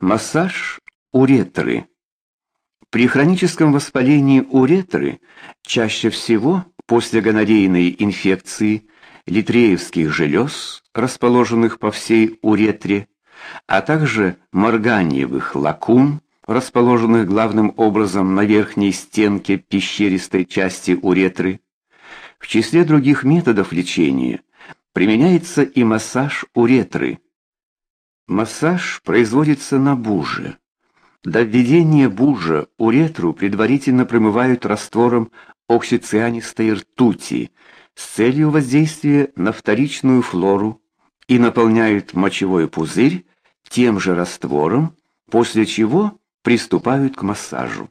Массаж уретры. При хроническом воспалении уретры чаще всего после гонорейной инфекции литреевских желез, расположенных по всей уретре, а также морганиевых лакун, расположенных главным образом на верхней стенке пещеристой части уретры. В числе других методов лечения применяется и массаж уретры. Массаж производится на буже. До введения бужа уретру предварительно промывают раствором оксицианистой ртути с целью воздействия на вторичную флору и наполняют мочевой пузырь тем же раствором, после чего приступают к массажу.